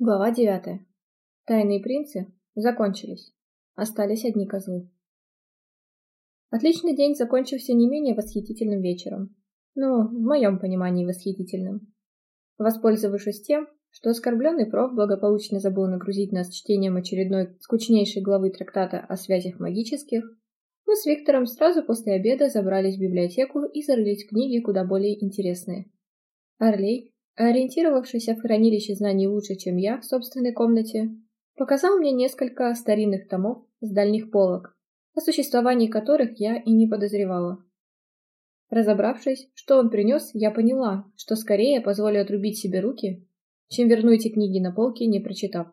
Глава девятая. Тайные принцы закончились. Остались одни козлы. Отличный день закончился не менее восхитительным вечером. Ну, в моем понимании восхитительным. Воспользовавшись тем, что оскорбленный проф благополучно забыл нагрузить нас чтением очередной скучнейшей главы трактата о связях магических, мы с Виктором сразу после обеда забрались в библиотеку и зарылись в книги куда более интересные. Орлей, ориентировавшийся в хранилище знаний лучше, чем я в собственной комнате, показал мне несколько старинных томов с дальних полок, о существовании которых я и не подозревала. Разобравшись, что он принес, я поняла, что скорее позволю отрубить себе руки, чем верну эти книги на полки, не прочитав.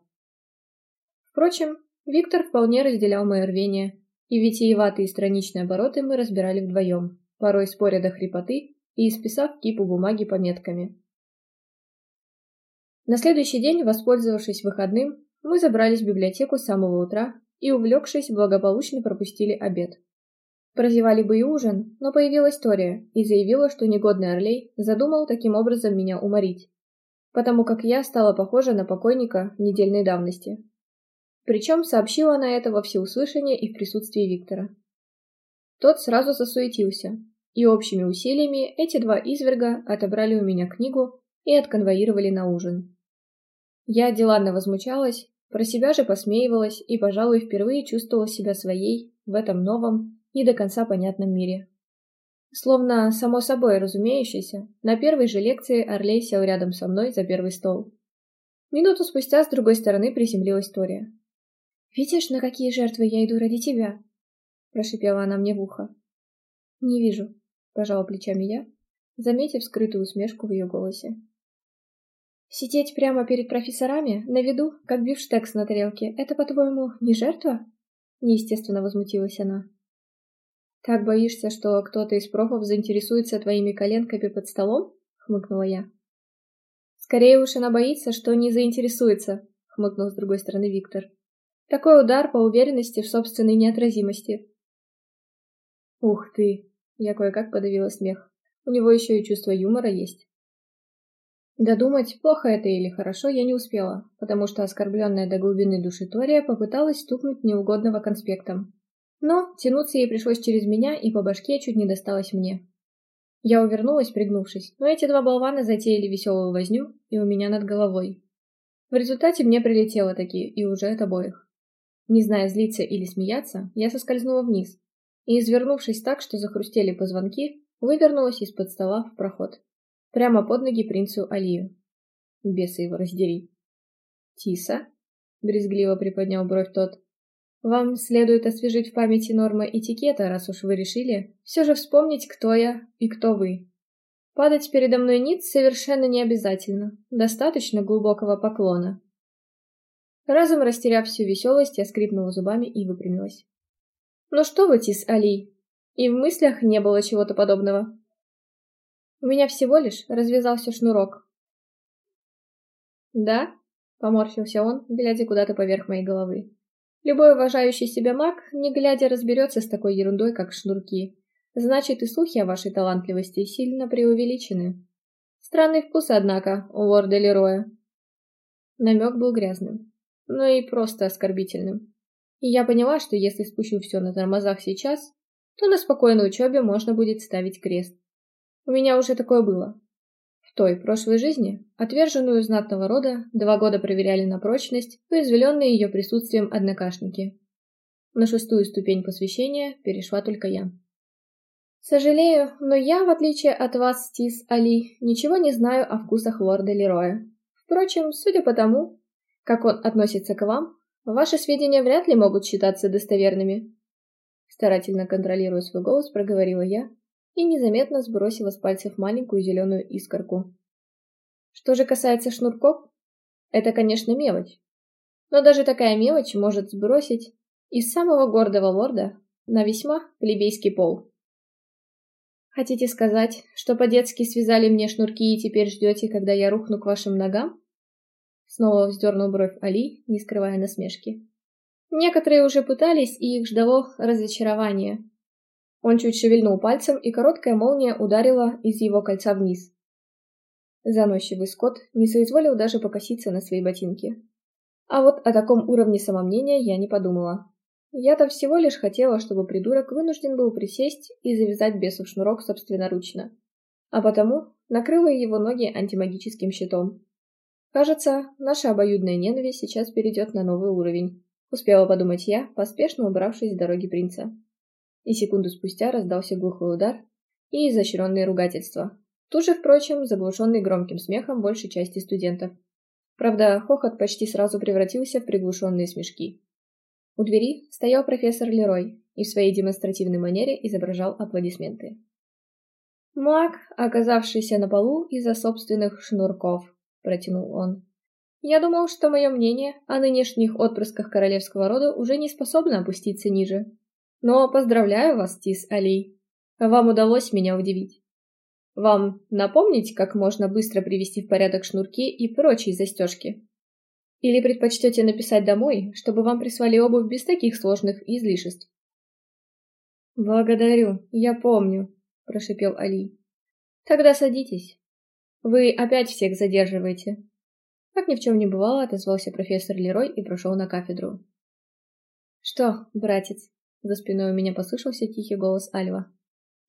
Впрочем, Виктор вполне разделял мое рвение, и витиеватые страничные обороты мы разбирали вдвоем, порой споря до хрипоты и исписав кипу бумаги пометками. На следующий день, воспользовавшись выходным, мы забрались в библиотеку с самого утра и, увлекшись, благополучно пропустили обед. Прозевали бы и ужин, но появилась Тория и заявила, что негодный Орлей задумал таким образом меня уморить, потому как я стала похожа на покойника недельной давности. Причем сообщила она это во всеуслышание и в присутствии Виктора. Тот сразу засуетился, и общими усилиями эти два изверга отобрали у меня книгу и отконвоировали на ужин. Я деланно возмущалась, про себя же посмеивалась и, пожалуй, впервые чувствовала себя своей в этом новом, не до конца понятном мире. Словно само собой разумеющееся, на первой же лекции Орлей сел рядом со мной за первый стол. Минуту спустя с другой стороны приземлилась Тория. «Видишь, на какие жертвы я иду ради тебя?» Прошипела она мне в ухо. «Не вижу», — пожала плечами я, заметив скрытую усмешку в ее голосе. Сидеть прямо перед профессорами, на виду, как бифштекс на тарелке, это, по-твоему, не жертва? Неестественно возмутилась она. Так боишься, что кто-то из профов заинтересуется твоими коленками под столом? Хмыкнула я. Скорее уж она боится, что не заинтересуется, хмыкнул с другой стороны Виктор. Такой удар по уверенности в собственной неотразимости. Ух ты! Я кое-как подавила смех. У него еще и чувство юмора есть. Додумать, плохо это или хорошо, я не успела, потому что оскорбленная до глубины души Тория попыталась стукнуть неугодного конспектом. Но тянуться ей пришлось через меня, и по башке чуть не досталось мне. Я увернулась, пригнувшись, но эти два болвана затеяли веселую возню, и у меня над головой. В результате мне прилетело таки, и уже от обоих. Не зная, злиться или смеяться, я соскользнула вниз, и, извернувшись так, что захрустели позвонки, вывернулась из-под стола в проход прямо под ноги принцу Алию. Бесы его раздери. «Тиса?» — брезгливо приподнял бровь тот. «Вам следует освежить в памяти нормы этикета, раз уж вы решили все же вспомнить, кто я и кто вы. Падать передо мной ниц совершенно не обязательно, достаточно глубокого поклона». Разом растеряв всю веселость, я скрипнула зубами и выпрямилась. «Ну что вы, Тис Али, и в мыслях не было чего-то подобного. У меня всего лишь развязался шнурок. Да? Поморщился он, глядя куда-то поверх моей головы. Любой уважающий себя маг, не глядя, разберется с такой ерундой, как шнурки. Значит, и слухи о вашей талантливости сильно преувеличены. Странный вкус, однако, у лорда Лероя. Намек был грязным, но и просто оскорбительным. И я поняла, что если спущу все на тормозах сейчас, то на спокойной учебе можно будет ставить крест. У меня уже такое было. В той прошлой жизни отверженную знатного рода два года проверяли на прочность уязвленные ее присутствием однокашники. На шестую ступень посвящения перешла только я. Сожалею, но я, в отличие от вас, Стис Али, ничего не знаю о вкусах лорда Лероя. Впрочем, судя по тому, как он относится к вам, ваши сведения вряд ли могут считаться достоверными. Старательно контролируя свой голос, проговорила я, и незаметно сбросила с пальцев маленькую зеленую искорку. Что же касается шнурков, это, конечно, мелочь. Но даже такая мелочь может сбросить из самого гордого лорда на весьма плебейский пол. Хотите сказать, что по-детски связали мне шнурки и теперь ждете, когда я рухну к вашим ногам? Снова вздернул бровь Али, не скрывая насмешки. Некоторые уже пытались, и их ждало разочарование. Он чуть шевельнул пальцем, и короткая молния ударила из его кольца вниз. Заносчивый Скотт не соизволил даже покоситься на свои ботинки. А вот о таком уровне самомнения я не подумала. Я-то всего лишь хотела, чтобы придурок вынужден был присесть и завязать бесов шнурок собственноручно. А потому накрыла его ноги антимагическим щитом. Кажется, наша обоюдная ненависть сейчас перейдет на новый уровень. Успела подумать я, поспешно убравшись с дороги принца. И секунду спустя раздался глухой удар и изощренные ругательства. Тут же, впрочем, заглушенный громким смехом большей части студентов. Правда, хохот почти сразу превратился в приглушенные смешки. У двери стоял профессор Лерой и в своей демонстративной манере изображал аплодисменты. «Маг, оказавшийся на полу из-за собственных шнурков», — протянул он. «Я думал, что мое мнение о нынешних отпрысках королевского рода уже не способно опуститься ниже. Но поздравляю вас, Тис Алей. Вам удалось меня удивить. Вам напомнить, как можно быстро привести в порядок шнурки и прочие застежки?» Или предпочтете написать домой, чтобы вам прислали обувь без таких сложных излишеств? Благодарю, я помню, прошипел Али. Тогда садитесь. Вы опять всех задерживаете. Как ни в чем не бывало, отозвался профессор Лерой и прошел на кафедру. Что, братец? За спиной у меня послышался тихий голос Альва.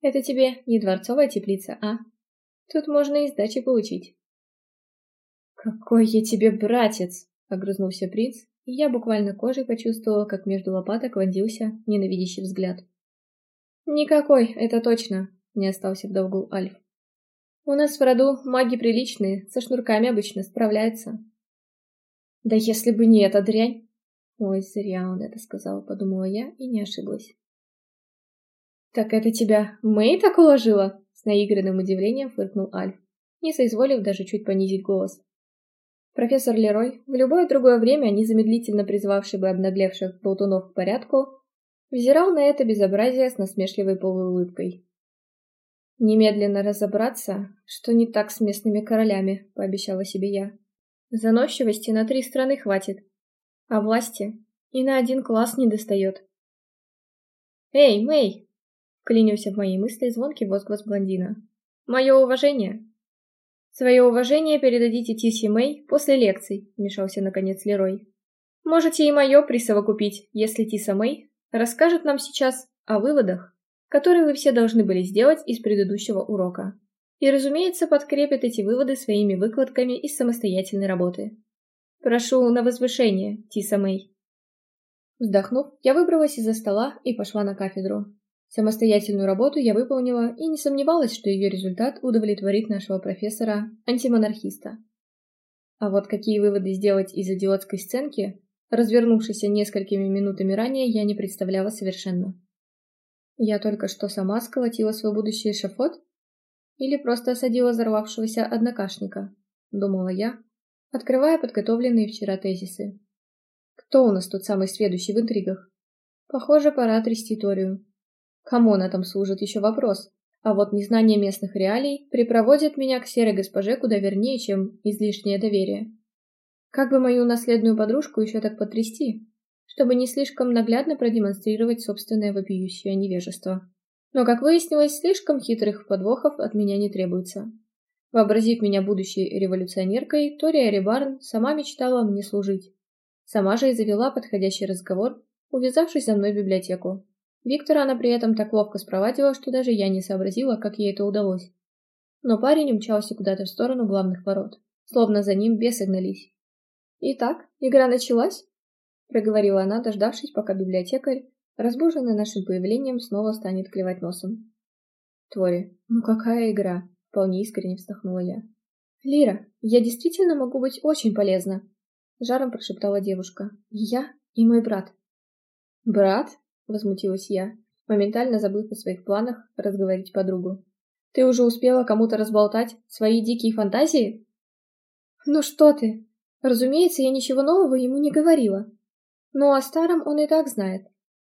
Это тебе не дворцовая теплица, а? Тут можно и сдачи получить. Какой я тебе братец! — огрызнулся принц, и я буквально кожей почувствовала, как между лопаток вонзился ненавидящий взгляд. «Никакой, это точно», — не остался в долгу Альф. «У нас в роду маги приличные, со шнурками обычно справляются». «Да если бы не эта дрянь!» «Ой, зря он это сказал», — подумала я и не ошиблась. «Так это тебя Мэй так уложила?» С наигранным удивлением фыркнул Альф, не соизволив даже чуть понизить голос. Профессор Лерой, в любое другое время незамедлительно призвавший бы обнаглевших болтунов к порядку, взирал на это безобразие с насмешливой полуулыбкой. «Немедленно разобраться, что не так с местными королями», — пообещала себе я. «Заносчивости на три страны хватит, а власти и на один класс не достает». «Эй, Мэй!» — вклинился в мои мысли звонкий возглас блондина. «Мое уважение!» «Свое уважение передадите Тиси Мэй после лекций», — вмешался наконец Лерой. «Можете и мое присовокупить, если Тиса Мэй расскажет нам сейчас о выводах, которые вы все должны были сделать из предыдущего урока. И, разумеется, подкрепит эти выводы своими выкладками из самостоятельной работы. Прошу на возвышение, Тиса Мэй». Вздохнув, я выбралась из-за стола и пошла на кафедру. Самостоятельную работу я выполнила и не сомневалась, что ее результат удовлетворит нашего профессора-антимонархиста. А вот какие выводы сделать из идиотской сценки, развернувшейся несколькими минутами ранее, я не представляла совершенно. Я только что сама сколотила свой будущий эшафот? Или просто осадила взорвавшегося однокашника? Думала я, открывая подготовленные вчера тезисы. Кто у нас тут самый сведущий в интригах? Похоже, пора трясти Торию. Кому она там служит, еще вопрос. А вот незнание местных реалий припроводит меня к серой госпоже куда вернее, чем излишнее доверие. Как бы мою наследную подружку еще так потрясти, чтобы не слишком наглядно продемонстрировать собственное вопиющее невежество. Но, как выяснилось, слишком хитрых подвохов от меня не требуется. Вообразив меня будущей революционеркой, Тория Рибарн сама мечтала мне служить. Сама же и завела подходящий разговор, увязавшись за мной в библиотеку. Виктора она при этом так ловко спровадила, что даже я не сообразила, как ей это удалось. Но парень умчался куда-то в сторону главных ворот, словно за ним бесы гнались. «Итак, игра началась?» — проговорила она, дождавшись, пока библиотекарь, разбуженный нашим появлением, снова станет клевать носом. «Твори, ну какая игра?» — вполне искренне вздохнула я. «Лира, я действительно могу быть очень полезна!» — жаром прошептала девушка. «Я и мой брат». «Брат?» — возмутилась я, моментально забыв о своих планах разговорить подругу. «Ты уже успела кому-то разболтать свои дикие фантазии?» «Ну что ты! Разумеется, я ничего нового ему не говорила. Но о старом он и так знает.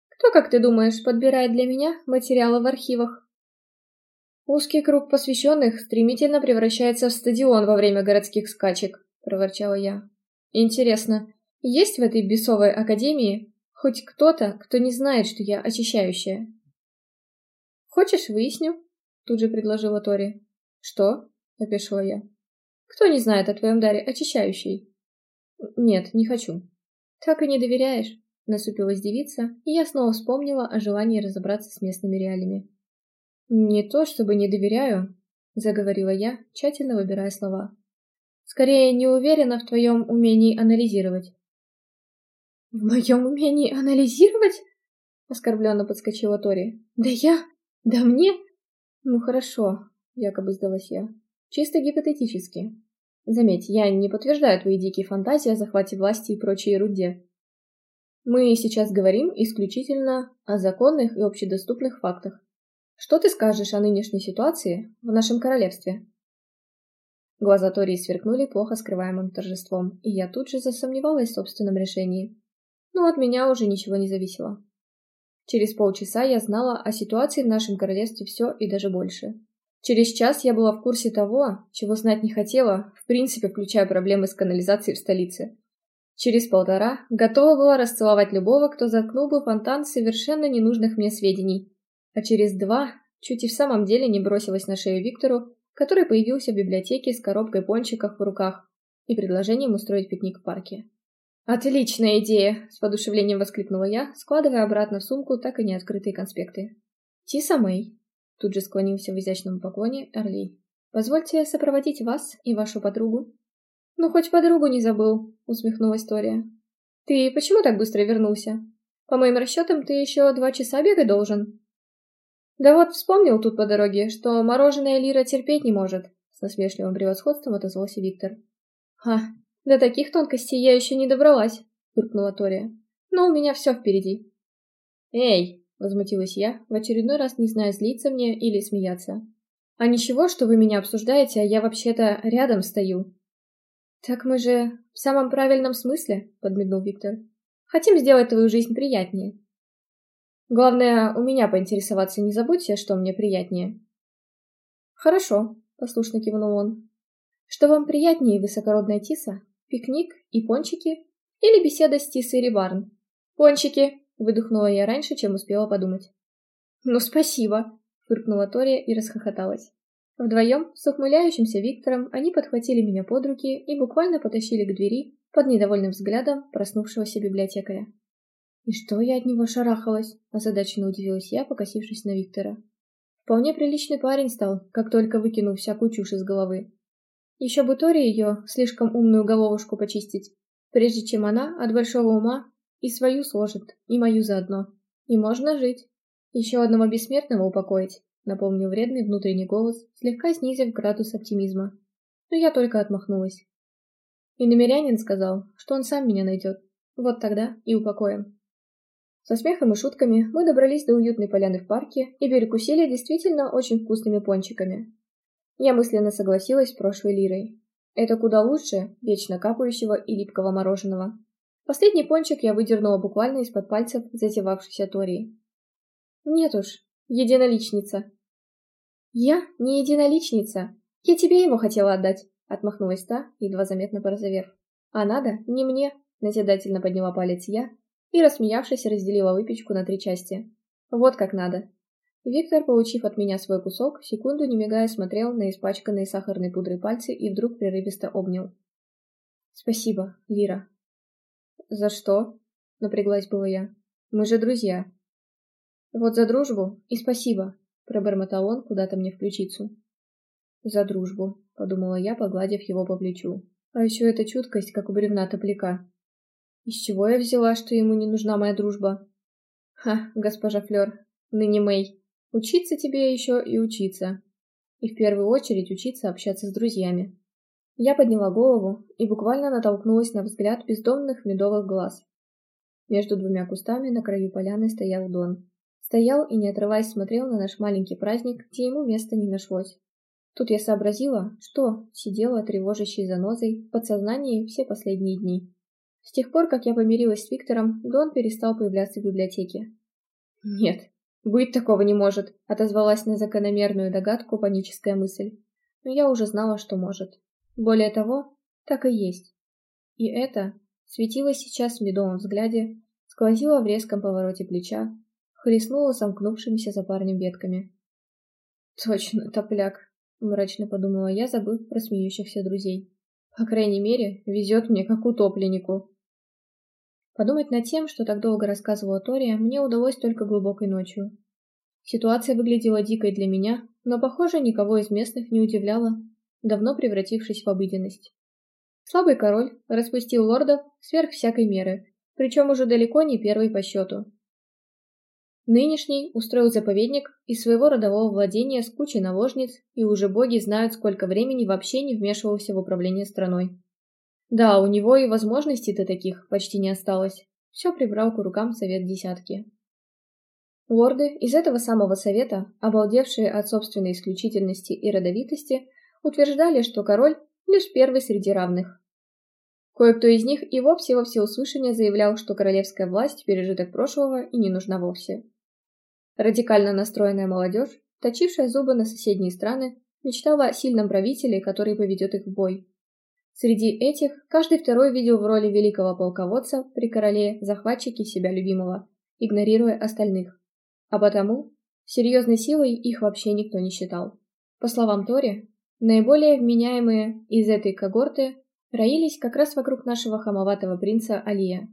Кто, как ты думаешь, подбирает для меня материалы в архивах?» «Узкий круг посвященных стремительно превращается в стадион во время городских скачек», — проворчала я. «Интересно, есть в этой бесовой академии Хоть кто-то, кто не знает, что я очищающая. Хочешь, выясню? Тут же предложила Тори. Что? Опешила я. Кто не знает о твоем даре очищающий? Нет, не хочу. Так и не доверяешь? Насупилась девица, и я снова вспомнила о желании разобраться с местными реалиями. Не то, чтобы не доверяю, заговорила я, тщательно выбирая слова. Скорее, не уверена в твоем умении анализировать. В моем умении анализировать? Оскорбленно подскочила Тори. Да я? Да мне? Ну хорошо, якобы сдалась я. Чисто гипотетически. Заметь, я не подтверждаю твои дикие фантазии о захвате власти и прочей ерунде. Мы сейчас говорим исключительно о законных и общедоступных фактах. Что ты скажешь о нынешней ситуации в нашем королевстве? Глаза Тории сверкнули плохо скрываемым торжеством, и я тут же засомневалась в собственном решении. Но от меня уже ничего не зависело. Через полчаса я знала о ситуации в нашем королевстве все и даже больше. Через час я была в курсе того, чего знать не хотела, в принципе, включая проблемы с канализацией в столице. Через полтора готова была расцеловать любого, кто заткнул бы фонтан совершенно ненужных мне сведений. А через два чуть и в самом деле не бросилась на шею Виктору, который появился в библиотеке с коробкой пончиков в руках и предложением устроить пикник в парке. «Отличная идея!» — с подушевлением воскликнула я, складывая обратно в сумку так и не открытые конспекты. «Тиса Мэй!» — тут же склонился в изящном поклоне Орли. «Позвольте сопроводить вас и вашу подругу». «Ну, хоть подругу не забыл», — усмехнулась Тория. «Ты почему так быстро вернулся? По моим расчетам, ты еще два часа бегать должен». «Да вот вспомнил тут по дороге, что мороженое Лира терпеть не может», — с насмешливым превосходством отозвался Виктор. «Ха, до таких тонкостей я еще не добралась, фыркнула Тория. Но у меня все впереди. Эй, возмутилась я, в очередной раз не зная, злиться мне или смеяться. А ничего, что вы меня обсуждаете, а я вообще-то рядом стою. Так мы же в самом правильном смысле, подмигнул Виктор. Хотим сделать твою жизнь приятнее. Главное, у меня поинтересоваться не забудьте, что мне приятнее. Хорошо, послушно кивнул он. Что вам приятнее, высокородная Тиса, Пикник и пончики? Или беседа с Тиссой Рибарн? Пончики, выдохнула я раньше, чем успела подумать. Ну, спасибо, фыркнула Тория и расхохоталась. Вдвоем с ухмыляющимся Виктором они подхватили меня под руки и буквально потащили к двери под недовольным взглядом проснувшегося библиотекаря. И что я от него шарахалась? Озадаченно удивилась я, покосившись на Виктора. Вполне приличный парень стал, как только выкинул всякую чушь из головы. Еще бы Тори ее, слишком умную головушку почистить, прежде чем она от большого ума и свою сложит, и мою заодно. И можно жить. Еще одного бессмертного упокоить, напомнил вредный внутренний голос, слегка снизив градус оптимизма. Но я только отмахнулась. И намерянин сказал, что он сам меня найдет. Вот тогда и упокоим. Со смехом и шутками мы добрались до уютной поляны в парке и перекусили действительно очень вкусными пончиками, я мысленно согласилась с прошлой лирой. Это куда лучше вечно капающего и липкого мороженого. Последний пончик я выдернула буквально из-под пальцев затевавшейся Тории. Нет уж, единоличница. Я не единоличница. Я тебе его хотела отдать, отмахнулась та, едва заметно порозовев. А надо не мне, назидательно подняла палец я и, рассмеявшись, разделила выпечку на три части. Вот как надо. Виктор, получив от меня свой кусок, секунду не мигая смотрел на испачканные сахарной пудрой пальцы и вдруг прерывисто обнял. «Спасибо, Лира». «За что?» — напряглась была я. «Мы же друзья». «Вот за дружбу и спасибо», — пробормотал он куда-то мне в ключицу. «За дружбу», — подумала я, погладив его по плечу. «А еще эта чуткость, как у бревна топляка. Из чего я взяла, что ему не нужна моя дружба?» «Ха, госпожа Флёр, ныне Мэй, Учиться тебе еще и учиться. И в первую очередь учиться общаться с друзьями. Я подняла голову и буквально натолкнулась на взгляд бездомных медовых глаз. Между двумя кустами на краю поляны стоял Дон. Стоял и, не отрываясь, смотрел на наш маленький праздник, где ему места не нашлось. Тут я сообразила, что сидела тревожащей занозой в подсознании все последние дни. С тех пор, как я помирилась с Виктором, Дон перестал появляться в библиотеке. Нет, «Быть такого не может», — отозвалась на закономерную догадку паническая мысль. Но я уже знала, что может. Более того, так и есть. И это светило сейчас в медовом взгляде, сквозило в резком повороте плеча, хлестнуло сомкнувшимися за парнем ветками. «Точно, топляк», мрачно подумала я, забыв про смеющихся друзей. По крайней мере, везет мне как утопленнику. Подумать над тем, что так долго рассказывала Тория, мне удалось только глубокой ночью. Ситуация выглядела дикой для меня, но, похоже, никого из местных не удивляла, давно превратившись в обыденность. Слабый король распустил лордов сверх всякой меры, причем уже далеко не первый по счету. Нынешний устроил заповедник из своего родового владения с кучей наложниц, и уже боги знают, сколько времени вообще не вмешивался в управление страной. Да, у него и возможностей-то таких почти не осталось. Все прибрал к рукам совет десятки. Лорды из этого самого совета, обалдевшие от собственной исключительности и родовитости, утверждали, что король лишь первый среди равных. Кое-кто из них и вовсе во всеуслышание заявлял, что королевская власть – пережиток прошлого и не нужна вовсе. Радикально настроенная молодежь, точившая зубы на соседние страны, мечтала о сильном правителе, который поведет их в бой. Среди этих каждый второй видел в роли великого полководца при короле захватчики себя любимого, игнорируя остальных. А потому серьезной силой их вообще никто не считал. По словам Тори, наиболее вменяемые из этой когорты роились как раз вокруг нашего хамоватого принца Алия,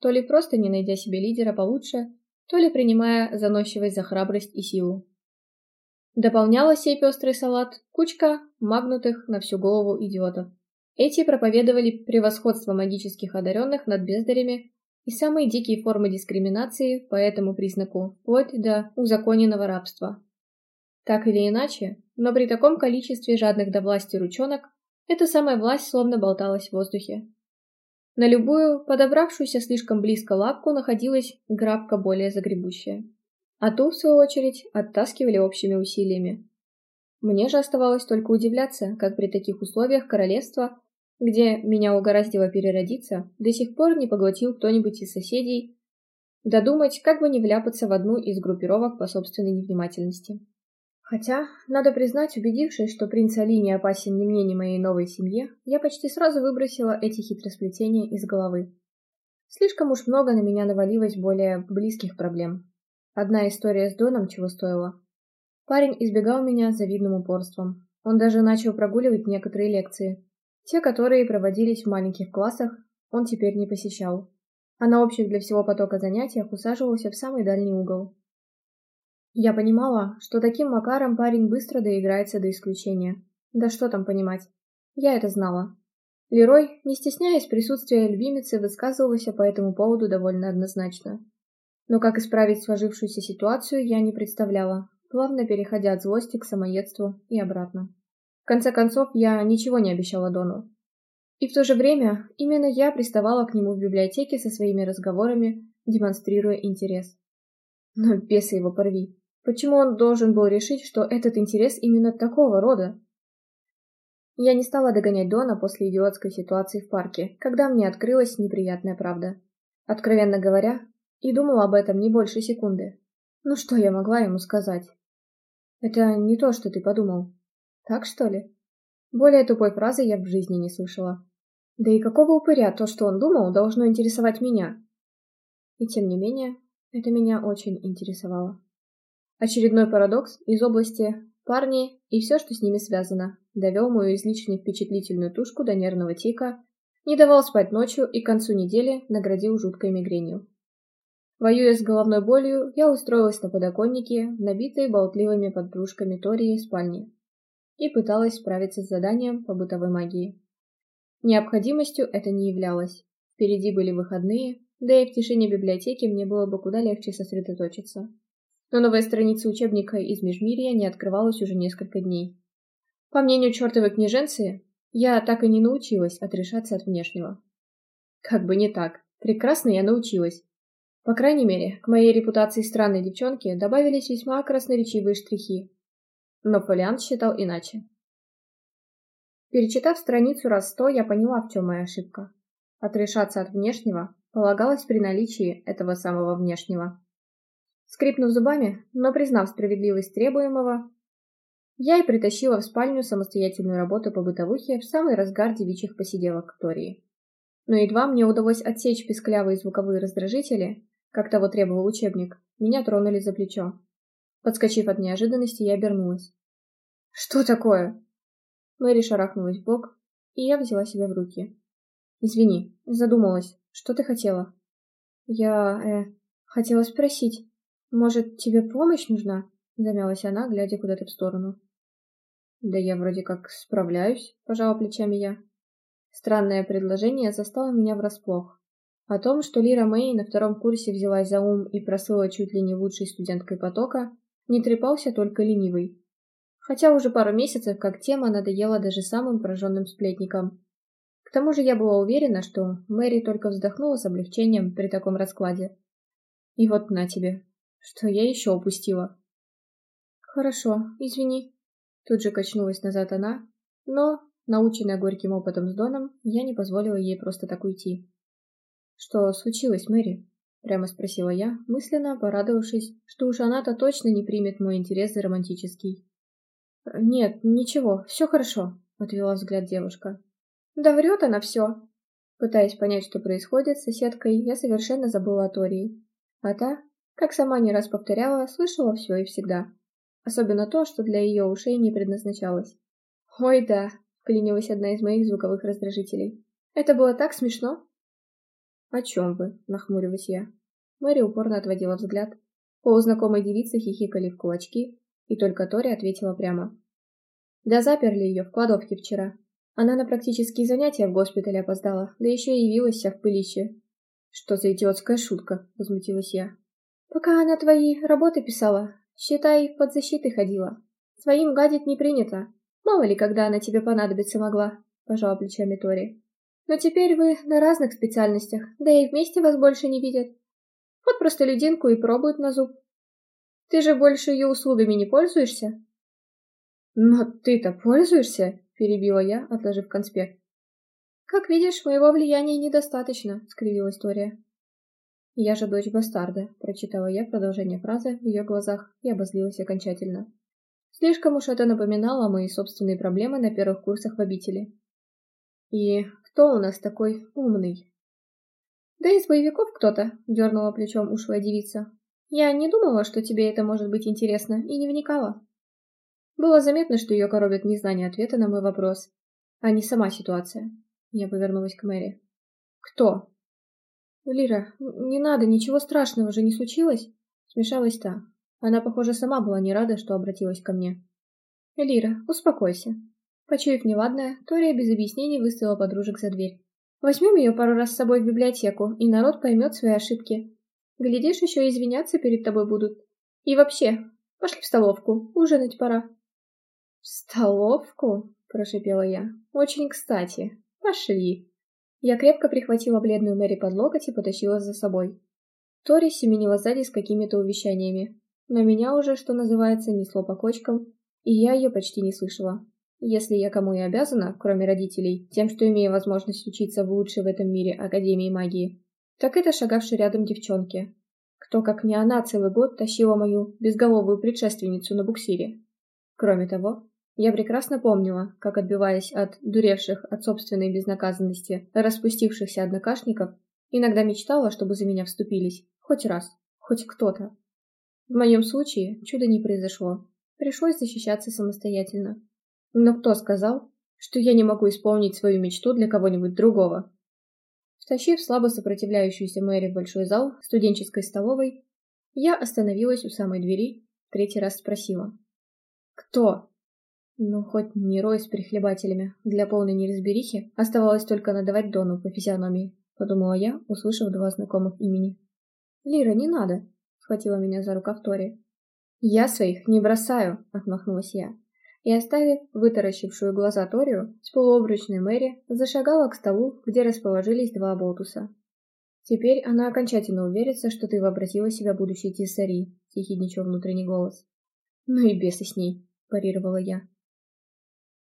то ли просто не найдя себе лидера получше, то ли принимая заносчивость за храбрость и силу. Дополняла сей пестрый салат кучка магнутых на всю голову идиотов. Эти проповедовали превосходство магических одаренных над бездарями и самые дикие формы дискриминации по этому признаку, вплоть до узаконенного рабства. Так или иначе, но при таком количестве жадных до власти ручонок, эта самая власть словно болталась в воздухе. На любую, подобравшуюся слишком близко лапку, находилась грабка более загребущая. А ту, в свою очередь, оттаскивали общими усилиями. Мне же оставалось только удивляться, как при таких условиях королевства, где меня угораздило переродиться, до сих пор не поглотил кто-нибудь из соседей, додумать, как бы не вляпаться в одну из группировок по собственной невнимательности. Хотя, надо признать, убедившись, что принц Али не опасен ни мне, ни моей новой семье, я почти сразу выбросила эти хитросплетения из головы. Слишком уж много на меня навалилось более близких проблем. Одна история с Доном чего стоила. Парень избегал меня завидным упорством. Он даже начал прогуливать некоторые лекции. Те, которые проводились в маленьких классах, он теперь не посещал. А на общих для всего потока занятиях усаживался в самый дальний угол. Я понимала, что таким макаром парень быстро доиграется до исключения. Да что там понимать. Я это знала. Лерой, не стесняясь присутствия любимицы, высказывался по этому поводу довольно однозначно. Но как исправить сложившуюся ситуацию, я не представляла, плавно переходя от злости к самоедству и обратно. В конце концов, я ничего не обещала Дону. И в то же время именно я приставала к нему в библиотеке со своими разговорами, демонстрируя интерес. Но бесы его порви. Почему он должен был решить, что этот интерес именно такого рода? Я не стала догонять Дона после идиотской ситуации в парке, когда мне открылась неприятная правда. Откровенно говоря, и думала об этом не больше секунды. Ну что я могла ему сказать? Это не то, что ты подумал. Так что ли? Более тупой фразы я в жизни не слышала. Да и какого упыря то, что он думал, должно интересовать меня? И тем не менее, это меня очень интересовало. Очередной парадокс из области «парни и все, что с ними связано», довел мою излишне впечатлительную тушку до нервного тика, не давал спать ночью и к концу недели наградил жуткой мигренью. Воюя с головной болью, я устроилась на подоконнике, набитой болтливыми подружками Тории спальни, и пыталась справиться с заданием по бытовой магии. Необходимостью это не являлось. Впереди были выходные, да и в тишине библиотеки мне было бы куда легче сосредоточиться но новая страница учебника из Межмирья не открывалась уже несколько дней. По мнению чертовой княженцы, я так и не научилась отрешаться от внешнего. Как бы не так. Прекрасно я научилась. По крайней мере, к моей репутации странной девчонки добавились весьма красноречивые штрихи. Но Фолиант считал иначе. Перечитав страницу раз сто, я поняла, в чем моя ошибка. Отрешаться от внешнего полагалось при наличии этого самого внешнего. Скрипнув зубами, но признав справедливость требуемого, я и притащила в спальню самостоятельную работу по бытовухе в самый разгар девичьих посиделок Тории. Но едва мне удалось отсечь песклявые звуковые раздражители, как того требовал учебник, меня тронули за плечо. Подскочив от неожиданности, я обернулась. Что такое? Мэри шарахнулась в бок, и я взяла себя в руки. Извини, задумалась. Что ты хотела? Я, э, хотела спросить. Может, тебе помощь нужна? Замялась она, глядя куда-то в сторону. Да я вроде как справляюсь, пожала плечами я. Странное предложение застало меня врасплох. О том, что Лира Мэй на втором курсе взялась за ум и прослыла чуть ли не лучшей студенткой потока, не трепался только ленивый. Хотя уже пару месяцев как тема надоела даже самым пораженным сплетникам. К тому же я была уверена, что Мэри только вздохнула с облегчением при таком раскладе. И вот на тебе, что я еще упустила. Хорошо, извини. Тут же качнулась назад она, но, наученная горьким опытом с Доном, я не позволила ей просто так уйти. «Что случилось, Мэри?» — прямо спросила я, мысленно порадовавшись, что уж она-то точно не примет мой интерес за романтический. «Нет, ничего, все хорошо», — отвела взгляд девушка. «Да врет она все!» Пытаясь понять, что происходит с соседкой, я совершенно забыла о Тории. А та, как сама не раз повторяла, слышала все и всегда. Особенно то, что для ее ушей не предназначалось. «Ой, да», — вклинилась одна из моих звуковых раздражителей. «Это было так смешно!» «О чем вы?» — нахмурилась я. Мэри упорно отводила взгляд. Полузнакомые девицы хихикали в кулачки, и только Тори ответила прямо. «Да заперли ее в кладовке вчера. Она на практические занятия в госпитале опоздала, да еще и явилась вся в пылище». «Что за идиотская шутка?» — возмутилась я. «Пока она твои работы писала, считай, под защитой ходила. Своим гадить не принято. Мало ли, когда она тебе понадобится могла», — пожала плечами Тори. Но теперь вы на разных специальностях, да и вместе вас больше не видят. Вот просто людинку и пробуют на зуб. Ты же больше ее услугами не пользуешься? Но ты-то пользуешься, перебила я, отложив конспект. Как видишь, моего влияния недостаточно, скривилась Тория. Я же дочь бастарда, прочитала я продолжение фразы в ее глазах и обозлилась окончательно. Слишком уж это напоминало мои собственные проблемы на первых курсах в обители. И кто у нас такой умный? Да из боевиков кто-то, дернула плечом ушлая девица. Я не думала, что тебе это может быть интересно, и не вникала. Было заметно, что ее коробит незнание ответа на мой вопрос, а не сама ситуация. Я повернулась к Мэри. Кто? Лира, не надо, ничего страшного же не случилось? Смешалась та. Она, похоже, сама была не рада, что обратилась ко мне. Лира, успокойся. Почуяв неладное, Тория без объяснений выставила подружек за дверь. «Возьмем ее пару раз с собой в библиотеку, и народ поймет свои ошибки. Глядишь, еще извиняться перед тобой будут. И вообще, пошли в столовку, ужинать пора». «В столовку?» – прошипела я. «Очень кстати. Пошли». Я крепко прихватила бледную Мэри под локоть и потащила за собой. Тори семенила сзади с какими-то увещаниями. Но меня уже, что называется, несло по кочкам, и я ее почти не слышала. Если я кому и обязана, кроме родителей, тем, что имею возможность учиться в лучшей в этом мире Академии магии, так это шагавшей рядом девчонке. Кто, как не она, целый год тащила мою безголовую предшественницу на буксире. Кроме того, я прекрасно помнила, как, отбиваясь от дуревших от собственной безнаказанности распустившихся однокашников, иногда мечтала, чтобы за меня вступились, хоть раз, хоть кто-то. В моем случае чудо не произошло. Пришлось защищаться самостоятельно. Но кто сказал, что я не могу исполнить свою мечту для кого-нибудь другого? Втащив слабо сопротивляющуюся Мэри в большой зал студенческой столовой, я остановилась у самой двери, третий раз спросила. «Кто?» Ну, хоть не рой с прихлебателями. Для полной неразберихи оставалось только надавать Дону по физиономии, подумала я, услышав два знакомых имени. «Лира, не надо!» — схватила меня за рукав Тори. «Я своих не бросаю!» — отмахнулась я и, оставив вытаращившую глаза Торию, с полуобручной Мэри зашагала к столу, где расположились два болтуса. «Теперь она окончательно уверится, что ты вообразила себя будущей Тиссари», — ехидничал внутренний голос. «Ну и бесы с ней», — парировала я.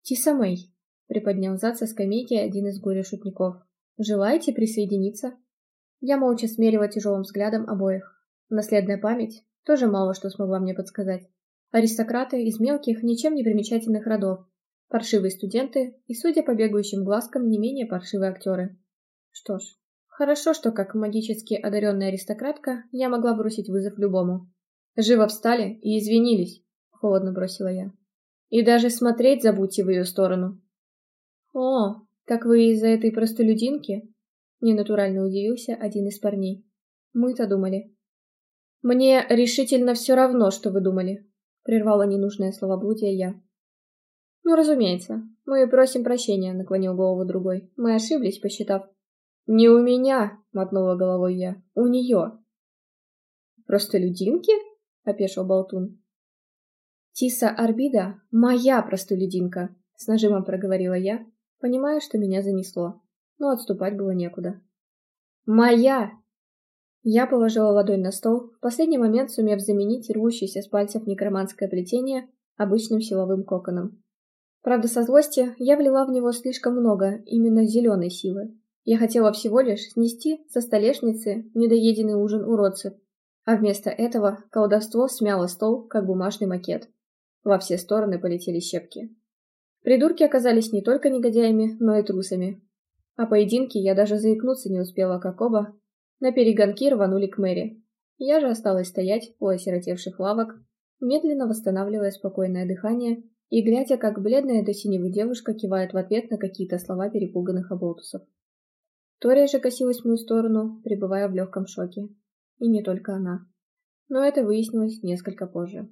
«Тиса Мэй», — приподнял зад со скамейки один из горе-шутников. «Желаете присоединиться?» Я молча смерила тяжелым взглядом обоих. Наследная память тоже мало что смогла мне подсказать. Аристократы из мелких, ничем не примечательных родов, паршивые студенты и, судя по бегающим глазкам, не менее паршивые актеры. Что ж, хорошо, что как магически одаренная аристократка я могла бросить вызов любому. Живо встали и извинились, холодно бросила я. И даже смотреть забудьте в ее сторону. О, так вы из-за этой простолюдинки? Ненатурально удивился один из парней. Мы-то думали. Мне решительно все равно, что вы думали, прервала ненужное словоблудие я. Ну, разумеется. Мы просим прощения, наклонил голову другой. Мы ошиблись, посчитав. Не у меня, мотнула головой я. У нее. Простолюдинки? опешил болтун. Тиса Арбида — моя простолюдинка, с нажимом проговорила я, понимая, что меня занесло, но отступать было некуда. Моя! Я положила ладонь на стол, в последний момент сумев заменить рвущееся с пальцев некроманское плетение обычным силовым коконом. Правда, со злости я влила в него слишком много именно зеленой силы. Я хотела всего лишь снести со столешницы недоеденный ужин уродцев, а вместо этого колдовство смяло стол, как бумажный макет. Во все стороны полетели щепки. Придурки оказались не только негодяями, но и трусами. О поединке я даже заикнуться не успела, как оба на перегонки рванули к Мэри. Я же осталась стоять у осиротевших лавок, медленно восстанавливая спокойное дыхание и глядя, как бледная до синевы девушка кивает в ответ на какие-то слова перепуганных оболтусов. Тория же косилась в мою сторону, пребывая в легком шоке. И не только она. Но это выяснилось несколько позже.